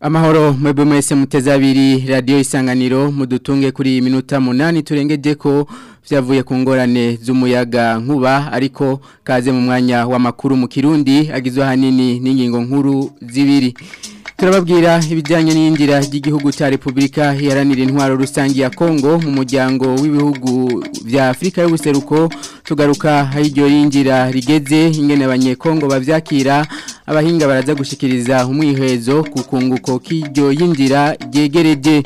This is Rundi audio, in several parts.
amahoro mwebwe mwese mutezabiri abiri isanganiro mudutunge kuri iyi munani turengeje ko byavuye ku ngorane z'umuyaga nkuba ariko kaze mu mwanya wa makuru mu kirundi agizwe ahanini n'ingingo nkuru zibiri turababwira ibijyanye n'iyinjira ry'igihugu cya repubulika iharanira intwaro rusange ya kongo mu muryango w'ibihugu bya afurika y'ubuseruko tugaruka aho iryo yinjira rigeze ingene abanyekongo babyakira abahinga baraza gushikiriza umwihezo kukunguko kunguko k'iryo yinjira ryegereje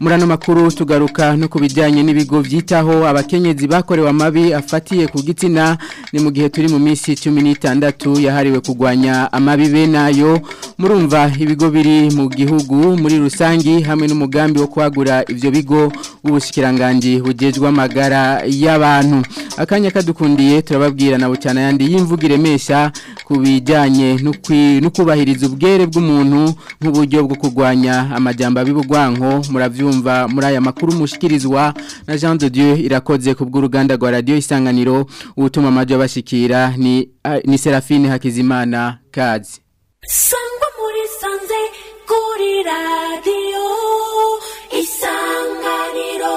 murano makuru tugaruka no kubijyanye n'ibigo byitaho abakenyezi bakorewe mabi afatiye ku gitsina ni mu gihe turi mu minsi 16 yahariwe kugwanya amabibe nayo murumva ibigo biri mu gihugu muri rusangi hamwe n'umugambi wo kwagura ibyo bigo ubushikiranganje bujejwe amagara y'abantu akanya kadukundiye turababwira nabo cyane yandi yimvugiremesha ku bijyanye no kubahiriza ubwere bw'umuntu nk'uburyo bwo kurwanya amajyamba bibugwanko murabyumva muri aya makuru mushyikirizwa na Jean de Dieu irakoze ku bw'uruganda rwa radio isanganiro ubutuma amajwi abashikira ni ni Serafine Hakizimana Kazi Sangwa muri sanze kuri radio isanganiro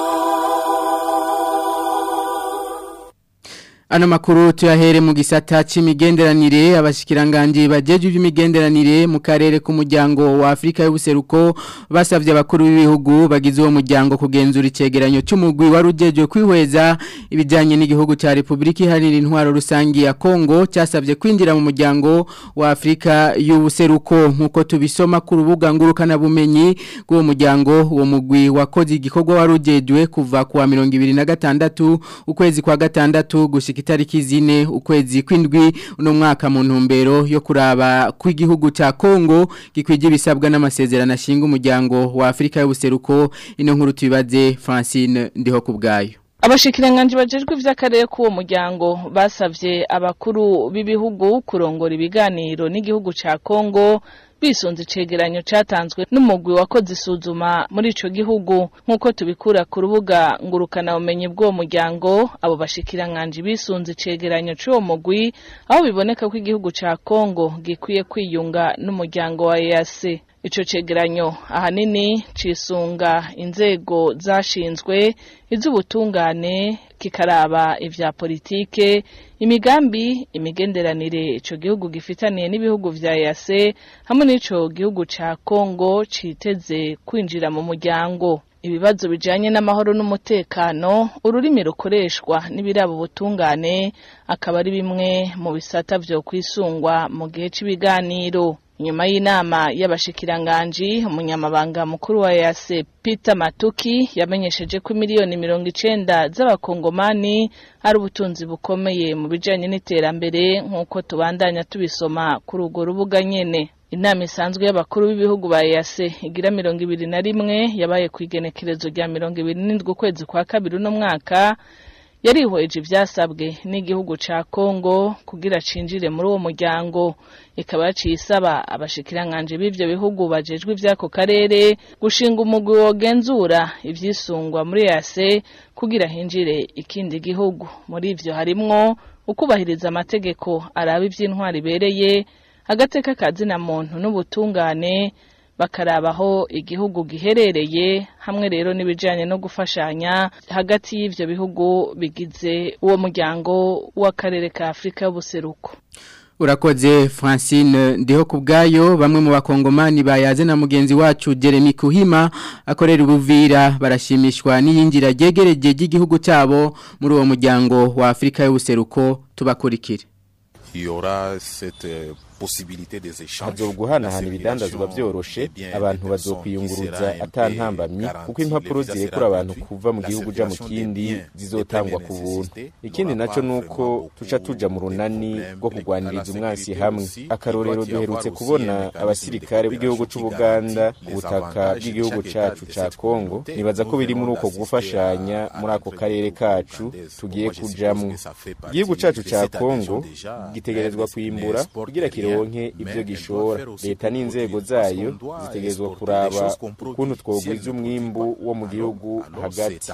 Ano makuru tuyahere mu gisata c'imigenderanire abashikiranganje bajeje by'imigenderanire mu karere kumujango wa Afrika y'ubuseruko basavye abakuru b'ibihugu bagize uwo mujyango kugenzura icegeranyo c'umugwi warujejwe kwihweza ibijanye n'igihugu ca Republika iharira intwaro rusangi ya Kongo chasa kwinjira mu mumujango wa Afrika y'ubuseruko nkuko tubisoma kurubuga rubuga ngurukana bumenyi bw'uwo mujyango uwo mugwi wakoze igikorwa warujejwe kuva ku wa andatu, ukwezi kwa andatu, gushika itariki zine ukwezi kw'indwi uno mwaka mu ntumbero yo kuraba kw'igihugu cya Kongo gikwije ibisabwa n'amasezerano ashinga umuryango wa Afrika y'ubuseruko ino nkuru tubibaze Francine ndiho kubgayo abashikiranganji bajejwe ivy'akarere k'uwo muryango basavye abakuru b'ibihugu kurongora ibiganiro n'igihugu ca Kongo bisunze icegeranyo catanzwe n'umugwi wakoze isuzuma muri ico gihugu nk'uko tubikura ku rubuga ngurukana bumenyi bw'uwo muryango abo bashikiranganji bisunze icegeranyo c'uwo mugwi aho biboneka ko igihugu ca kongo gikwiye kwiyunga n'umuryango wa EAC. icyo cyegeranyo ahanini cyisunga inzego zashinzwe iz'ubutungane kikaraba ibya politike imigambi imigenderanire icyo gihugu gifitaniye n'ibihugu bya yase hamwe n'icyo gihugu cya kongo cyiteze kwinjira mu muryango ibibazo bijyanye n'amahoro n'umutekano ururimi rukoreshwa n'ibiraba ubutungane akaba ari bimwe mu bisata byo kwisungwa mu gihe cy'ibiganiro nyuma y'inama y'abashikiranganji umunyamabanga mukuru wa yase peter matuki yamenyesheje ko miliyoni mirongo icyenda z'abakongomani ari ubutunzi bukomeye mu bijyanye n'iterambere nk'uko tubandanya tubisoma kuri urwo rubuga nyene inama isanzwe y'abakuru b'ibihugu ba EAC igira mirongo ibiri na rimwe yabaye ku igenekerezo rya mirongo ibiri n'indwi ukwezi kwa kabiri uno mwaka yarihweje ibyasabwe n'igihugu cya kongo kugira cinjire muri uwo muryango ikaba yaciye isaba abashikiranganje b'ivyo bihugu bajejwe ivy'ako karere gushinga umugwi wogenzura ivyisungwa muri yase kugira hinjire ikindi gihugu muri ivyo harimwo ukubahiriza amategeko araba ivy'intwari ibereye agateka kazina muntu n'ubutungane Bakarabaho igihugu giherereye hamwe rero n'ibijyanye no gufashanya hagati y'ibyo bihugu bigize uwo muryango w'akarere ka afurika y'ubuseruko urakoze francine ndiho ku bwayo bamwe mu bakongomani bayaze na mugenzi wacu jeremy kuhima akorera ubuvira barashimishwa n'iyingira ryegereye ry'igihugu cyabo muri uwo muryango wa afurika y'ubuseruko tubakurikire ntabwo guhanahana ibidandazwa byoroshye abantu bazokwiyunguruza atantambamyi kuko impapuro zirekura abantu kuva mu gihugu uja mu kindi zizotangwa ku buntu ikindi naco ni uko tuca tuja mu runani rwo kurwaniriza umwansi hamwe akarorero duherutse kubona abasirikare b'igihugu c'ubuganda ku butaka bw'igihugu cacu ca kongo nibaza ko biri muri uko gufashanya muri ako karere kacu tugiye kujamwo igihugu cacu ca kongo gitegerezwa kwimbura kugira ironke ibyo gishora leta n'inzego zayo zitegerezwa kuraba ukuntu twogwiza umwimbu wo mu gihugu hagati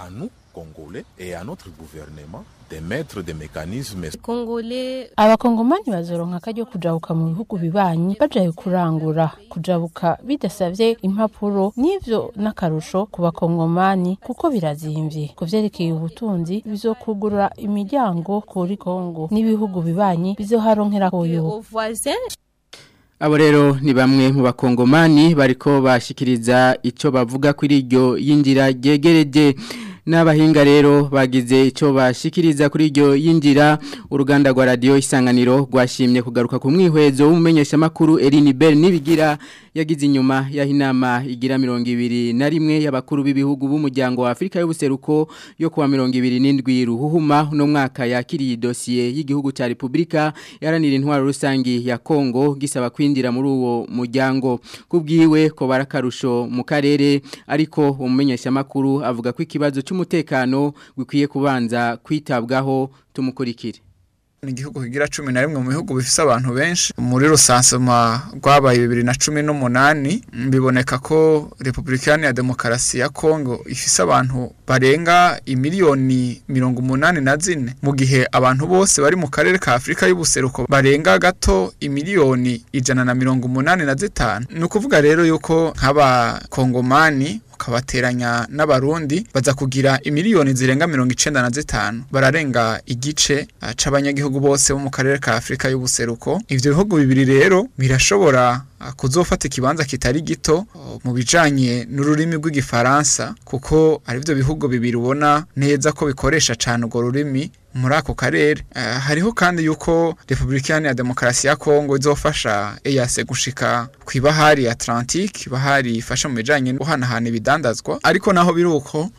abakongomani bazoronka akaryo kujabuka mu bihugu bibanyi bajaye kurangura kujabuka bidasabye impapuro n'ivyo n'akarusho ku bakongomani kuko birazimvye ku vyerekeye ubutunzi bizokugurura imiryango kuri kongo n'ibihugu bibanyi bizoharonkera koyo abo rero ni bamwe mu bakongomani bariko bashikiriza ico bavuga kuri iryo yinjira ryegereje n'abahinga rero bagize icyo bashikiriza kuri iryo yinjira uruganda rwa radiyo isanganiro rwashimye kugaruka ku mwihwezo w'umumenyeshamakuru Eline Bell nibigira yagize inyuma ya inama igira mirongo ibiri na rimwe y'abakuru b'ibihugu b'umuryango wa Afurika y'ubuseruko yo kuwa mirongo ibiri n'indwi ruhuhuma uno mwaka yakiriye dosiye y'igihugu cya Repubulika yaranira intwaro rusangi ya Kongo gisaba kwinjira muri uwo muryango kubwiwe ko barakarusho mu karere ariko umumenyeshamakuru avuga ko ikibazo cy'umu by'umutekano bikwiye kubanza kwitabwaho tumukurikire ni igihugu kigira cumi na rimwe mu bihugu bifise abantu benshi muri rusansoma rwabaye bibiri na cumi n'umunani biboneka ko repubulika ya demokarasi ya kongo ifise abantu barenga imiliyoni mirongo umunani na mu gihe abantu bose bari mu karere ka afurika y'ubuseruko barenga gato imiliyoni ijana na mirongo umunani na zitanu ni ukuvuga rero yuko nk'abakongomani ukabateranya n'abarundi baza kugira imiliyoni zirenga mirongo icyenda na zitanu bararenga igice eh, c'abanyagihugu bose bo mu karere ka afurika y'ubuseruko ibyo bihugu bibiri rero birashobora kuzofata ikibanza kitari gito mu bijanye n'ururimi rw'igifaransa kuko ari byo bihugu bibiri ubona neza ko bikoresha cyane urwo rurimi muri ako karere eh, hariho kandi yuko repubulika ya demokarasi ya kongo izofasha eyase gushika ku ibahari ya Atlantique ibahari ifasha mu bijyanye no guhanahana ibidandazwa ariko naho biri uko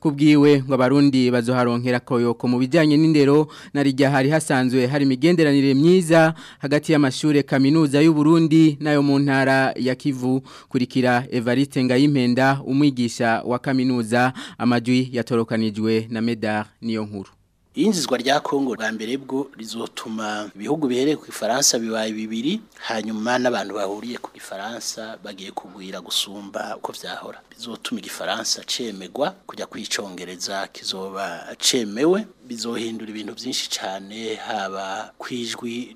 kubwiwe ngo abarundi bazoharonkera koyo mu bijyanye n'indero na rijya hari hasanzwe hari imigenderanire myiza hagati y'amashure kaminuza y'u Burundi nayo mu ntara ya Kivu kurikira Evariste Ngayimpenda umwigisha wa kaminuza amajwi yatorokanijwe na Medar niyo nkuru Iyinjizwa rya Kongo bwa mbere bwo rizotuma bihugu bihereye ku Gifaransa bibaye bibiri hanyuma n'abantu bahuriye ku Gifaransa bagiye kugwira gusumba uko byahora bizotuma Igifaransa cemegwa kujya kwicongereza kizoba cemewe bizohindura ibintu byinshi cyane haba kwijwi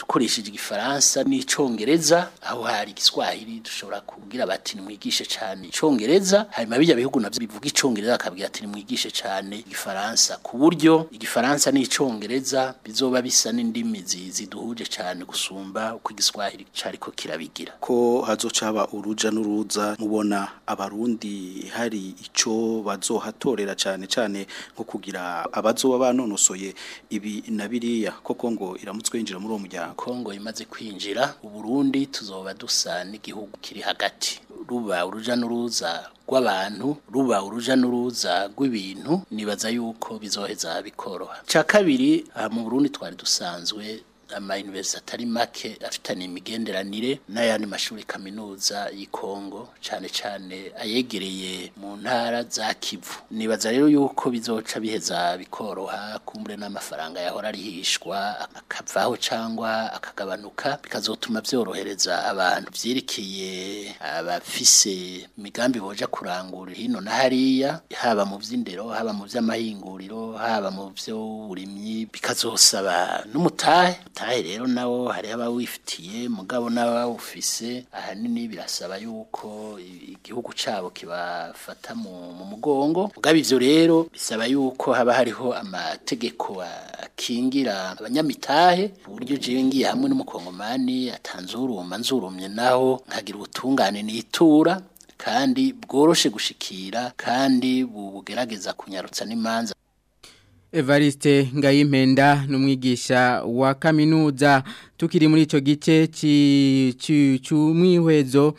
dukoresheje igifaransa n'icyongereza aho hari igiswahili dushobora kubwira bati nimwigishe cyane icyongereza hanyuma bijya bihugu nabyo bivuga icyongereza bakabwira ati nimwigishe cyane igifaransa ku buryo igifaransa n'icyongereza bizoba bisa n'indimi ziduhuje cyane gusumba uko igiswahili cyariko kirabigira ko hazoca uruja n'uruza mubona abarundi hari icyo bazohatorera cyane cyane cyane nko kugira abazoba banonosoye ibi na biriya ko Kongo iramutswe yinjira muri uwo muryango Kongo imaze kwinjira Burundi tuzoba dusa n'igihugu kiri hagati ruba uruja n'uruza rw'abantu ruba uruja n'uruza rw'ibintu nibaza yuko bizoheza bikoroha cya kabiri ah, mu Burundi twari dusanzwe amayuniversi atari make afitanye imigenderanire n'ayandi mashuri kaminuza y'i cyane cyane ayegereye mu ntara za Kivu nibaza rero yuko bizoca biheza bikoroha kumbure n'amafaranga yahora arihishwa akavaho cyangwa akagabanuka bikazotuma byorohereza abantu byerekeye abafise imigambi boja kurangura hino na hariya haba mu by'indero haba mu by'amahinguriro haba mu by'uburimyi bikazosaba n'umutahe ubutayu rero nawo hari abawifitiye mugabo n'abawufise ahanini birasaba yuko igihugu cyabo kibafata mu mugongo mugabo ibyo rero bisaba yuko haba hariho amategeko akingira abanyamitahe uburyo buryo jewe ngiye hamwe n'umukongomani atanzuruma nzurumye naho nkagira ubutungane nitura kandi bworoshe gushikira kandi bugerageza kunyarutsa n'imanza Evariste Ngayimpenda n'umwigisha wa kaminuza tukiri muri icyo gice cy'umwihwezo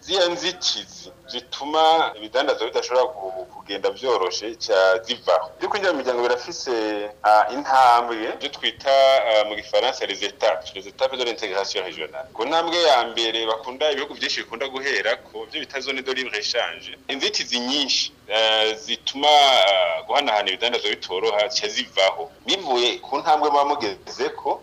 ziriya nzikizi zituma ibidandaza bidashobora kugenda byoroshye zivaho byo kwinjira mu miryango birafise intambwe ibyo twita mu gifaransa les étapes les étapes de ku ntambwe ya mbere bakunda ibihugu byinshi bikunda guhera ku byo bita zone de libre inzitizi nyinshi zituma guhanahana ibidandaza bitoroha zivaho bivuye ku ntambwe muba mugeze ko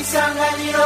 isanganiro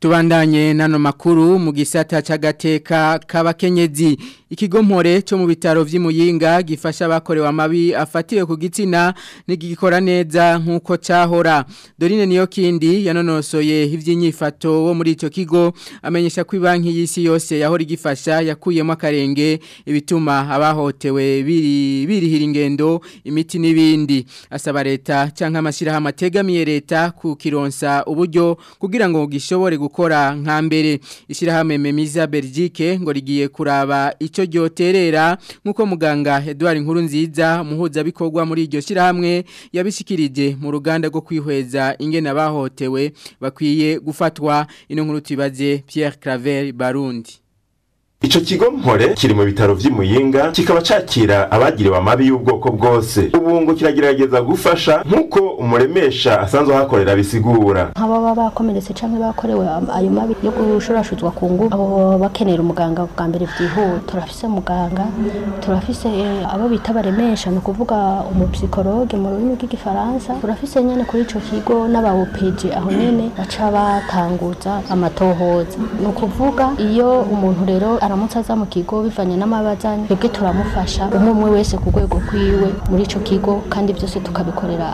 tubandanye nano makuru mu gisata cy'agateka k'abakenyezi ikigo mpore cyo mu bitaro by'imuyinga gifasha abakorewe amabi afatiwe ku gitsina n'igikora neza nk'uko cyahora dorine niyo kindi yanonosoye iby'inyifato wo muri icyo kigo amenyesha ko banki y'isi yose yahora igifasha yakuyemo akarenge ibituma abahotewe birihira ingendo imiti n'ibindi asaba leta cyangwa amashyirahamwe ategamiye leta kukironsa uburyo kugira ngo gishobore gukora nka mbere ishyirahamwe memiza Belgique ngo rigiye kuraba icyo ryoterera nk'uko muganga Edouard Nkuru nziza Nkurunziza muhuzabikorwa muri iryo shyirahamwe yabishikirije mu ruganda rwo kwihweza ingene abahotewe bakwiye gufatwa ino nkuru tubaze Pierre Claver Barundi icyo kigo mpore kiri mu bitaro by'imuyinga kikaba cyakira abagiriwe amabi y'ubwoko bwose ubu ngo kiragerageza gufasha nk'uko umuremesha asanzwe ahakorera bisigura nk'ababa bakomeretse cyangwa bakorewe ayo mabi yo gushurashuzwa ku ngufu abo bakenera umuganga bwa mbere byihuse turafise muganga turafise eh, abo bita baremesha ni ukuvuga umupsikologe mu rurimi rw'igifaransa turafise nyine kuri icyo kigo n'abawopeji aho nyine baca batanguza amatohoza ni ukuvuga iyo umuntu rero aramutse aza mu kigo bivanye n'amabazanye twebwe turamufasha umwe umwe wese ku rwego rwiwe muri icyo kigo kandi byose tukabikorera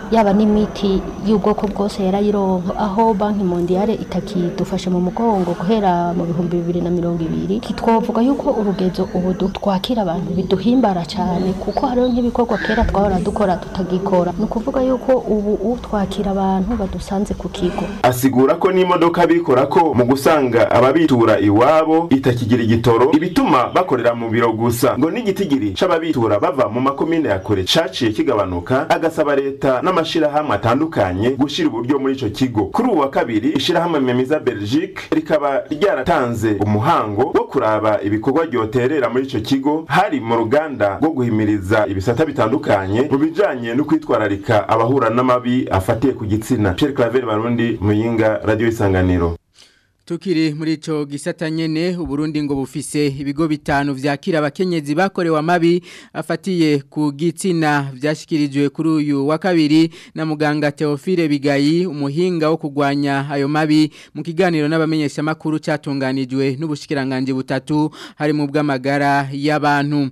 yaba n'imiti y'ubwoko bwose yarayironka aho banki mondiyale itakidufashe mu mugongo guhera mu bihumbi bibiri na mirongo ibiri twavuga yuko urugezo ubu twakira abantu biduhimbara cyane kuko hariho nk'ibikorwa kera twahora dukora tutagikora ni ukuvuga yuko ubu utwakira abantu badusanze ku kigo asigura ko n'imodoka bikora ko mu gusanga ababitura iwabo itakigira igitoro ibituma bakora kuzakorera mu biro gusa ngo n'igitigiri c'ababitura bava mu makomine ya kure caciye kigabanuka agasaba leta n'amashirahamwe atandukanye gushira uburyo muri ico kigo kuri uwa kabiri ishirahamwe memiza belgique rikaba ryaratanze umuhango wo kuraba ibikorwa ryoterera muri ico kigo hari mu ruganda rwo guhimiriza ibisata bitandukanye mu bijanye no kwitwararika abahura n'amabi afatiye ku gitsina Pierre Claver Barundi muyinga radio isanganiro Tukiri muri ico gisata nyene uburundi ngo bufise ibigo bitanu vyakira abakenyezi bakorewa mabi afatiye ku gitsina vyashikirijwe kuri uyu wa kabiri na muganga Theophile Bigayi umuhinga wo kugwanya ayo mabi mu kiganiro n'abamenyesha makuru catunganijwe n'ubushikiranganje butatu hari mu bw'amagara y'abantu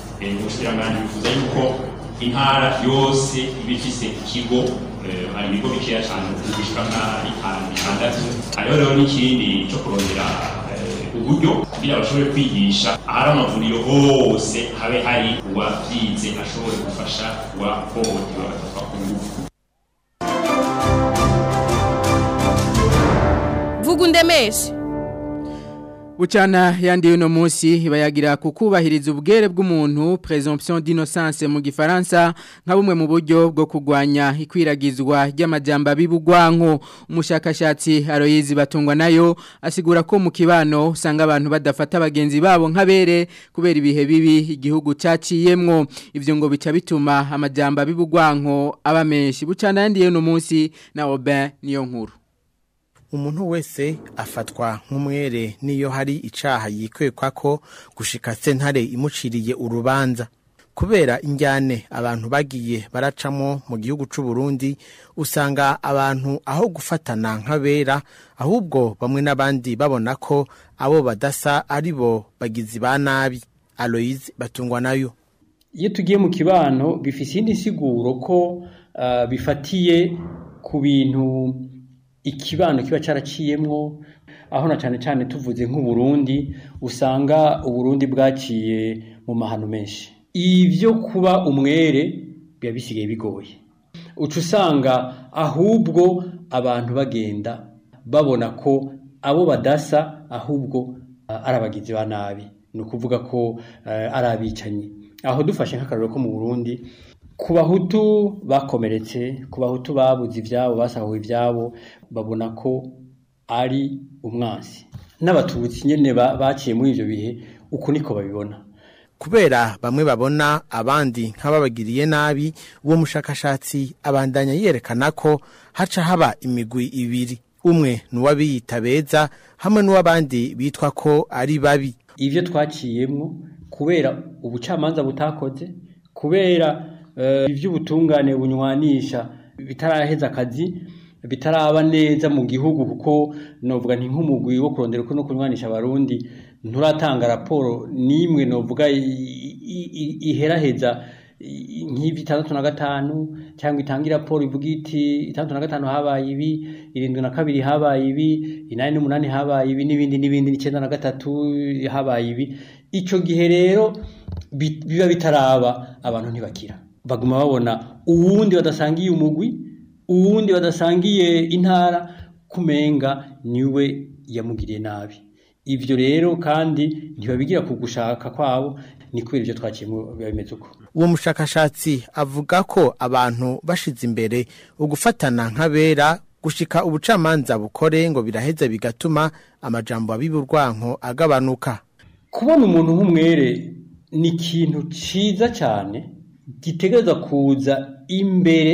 nganje bifuza yuko intara yose iba ifise ikigo eh, hari ibigo bikeya cyane gushyira nka bitanu bitandatu hariho rero n'ikindi cyo kurondera buryo kugira bashobore kwigisha ahari amavuriro hose habe hari uwabyize ashobore gufasha uwahohotewe agafatwa ku ngufu vugundemeshe Uchana yandiye uno munsi iba yagira kukubahiriza ubwere bw'umuntu presumption d'innocence mu gifaransa nka bumwe mu buryo bwo kugwanya ikwiragizwa ry'amajyamba bibugwanko umushakashatsi Aloyizi batungwa nayo asigura ko mu kibano usanga abantu badafata abagenzi babo nk'abere kubera ibihe bibi igihugu caciyemwo ivyo ngo bica bituma amajyamba bibugwanko aba menshi Bucana yandiye uno munsi na Robin niyo nkuru umuntu wese afatwa nk'umwere n'iyo hari icyaha yikwekwa ko gushika sentare imuciriye urubanza kubera injyane abantu bagiye baracamo mu gihugu cy'u Burundi usanga abantu aho gufatana nk'abera ahubwo bamwe n'abandi babona ko abo badasa aribo bagizi ba nabi Aloise batungwa nayo iyo tugiye mu kibano bifise indi siguro ko ah, bifatiye ku bintu ikibano kiba cyaraciyemwo aho na cyane cyane tuvuze nk'uburundi usanga uburundi bwaciye mu mahano menshi ibyo kuba umwere biba bisigaye bigoye uca usanga ahubwo abantu bagenda babona ko abo badasa ahubwo ari abagizi ba nabi ni ukuvuga ko ari abicanyi aho dufashe nk'akararo ko mu burundi ku bahutu bakomeretse ku bahutu babuze ibyabo basahuwe ibyabo babona ko ari umwansi n'abatutsi nyine baciye muri ibyo bihe uko niko babibona kubera bamwe babona abandi nk'ababagiriye nabi uwo mushakashatsi abandanya yerekana ko haca haba imigwi ibiri umwe n'uwabiyita beza hamwe n'uw'abandi bitwa ko ari babi ibyo twaciyemo kubera ubucamanza butakoze kubera Eh, iby'ubutungane bunywanisha bitaraheza akazi bitaraba neza mu gihugu kuko novuga nti nk'umugwi wo kurondera uko no kunywanisha abarundi nturatanga raporo n'imwe novuga iheraheza nk'ivi itandatu na gatanu cyangwa itanga iraporo ivuga iti itandatu na gatanu habaye ibi irindwi na kabiri habaye ibi inani n'umunani habaye ibi n'ibindi n'ibindi n'icyenda na gatatu habaye ibi icyo gihe rero biba bitaraba abantu ntibakira baguma babona uwundi badasangiye umugwi uwundi badasangiye intara kumenga niwe yamugiriye nabi ibyo rero kandi ntibabigira ku gushaka kwabo ni kubera ibyo twakiyemo biba bimeze uko uwo mushakashatsi avuga ko abantu bashize imbere ugufatana nk'abera gushika ubucamanza bukore ngo biraheze bigatuma amajambo abiburwanko agabanuka kubona umuntu nk'umwere ni ikintu cyiza cyane gitegereza kuza imbere